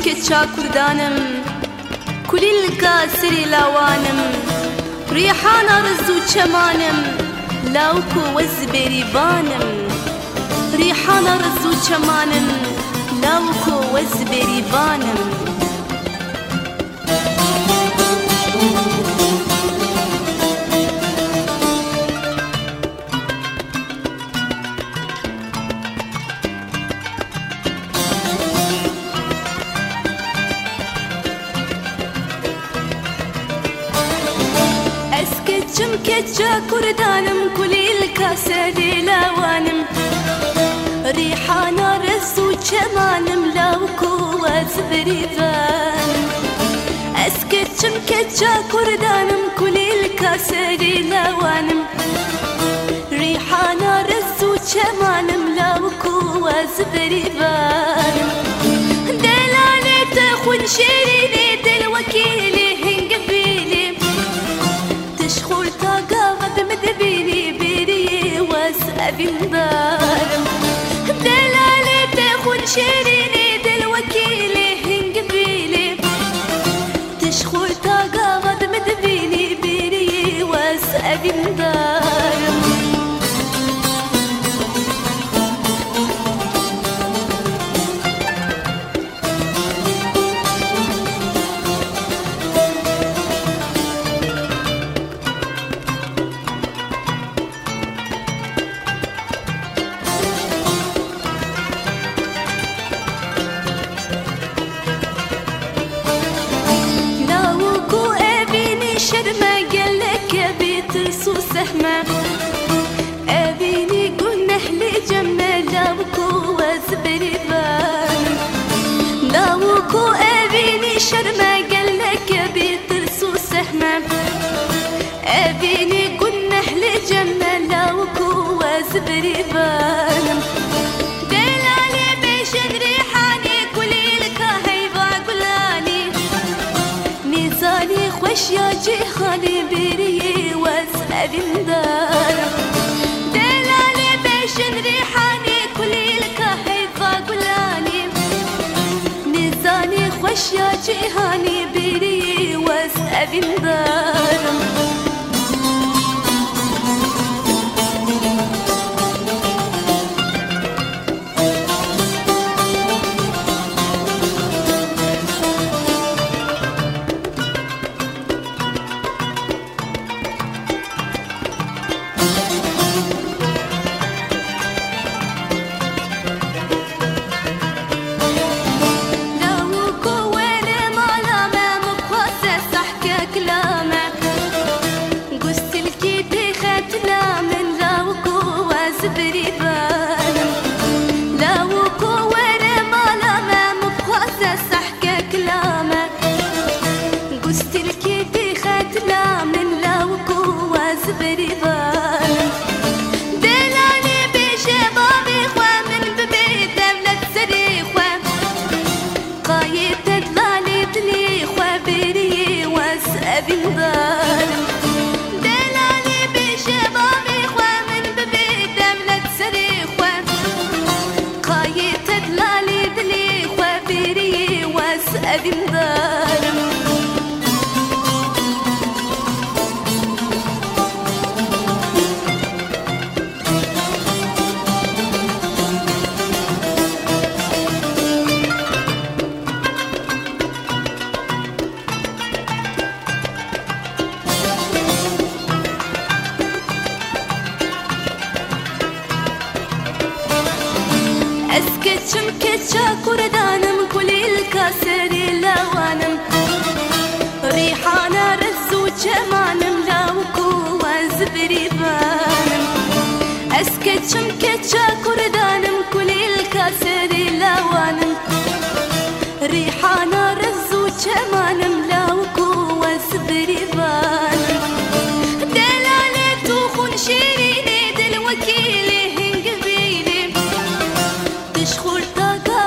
چمکە كردانم کولیل کاسری لاوانم ڕیحانە ڕز و چەمانم لاوک و وەزبێری بانم ڕیحانە ڕز و چەمانم لاوک و بانم كتشا كردانم كلي الكاسة لاوانم ريحانا رسو چمانم لاوكو وزبريبان اسكتشم كتشا كردانم كلي الكاسة لاوانم ريحانا رسو چمانم لاوكو وزبريبان دلالة شيريني دل تخون شرمة قالك بيترسو سهمة أبيني قلنا أهلي جمة لاوكو وزبري بان. لاوكو أبيني شرمة قالك بيترسو سهمة أبيني قلنا أهلي جمة لاوكو وزبري بان. خوش يا جيهاني بيري واسأل دار. لو كلامك قست الكيدي ختنا من لو وزبري بان لو وين مالا ما مخوصة صحكة كلامك. قست الكيدي ختنا من لو وزبري بان Esque chum que chakura اسكتشم كتشا كردانم كلي الكاسري لوانم. ريحانة رزو جمانم لاوكو وزبري بانم دلالي توخون شيريني دل وكيلي هنگ بيلي تشخور طاقة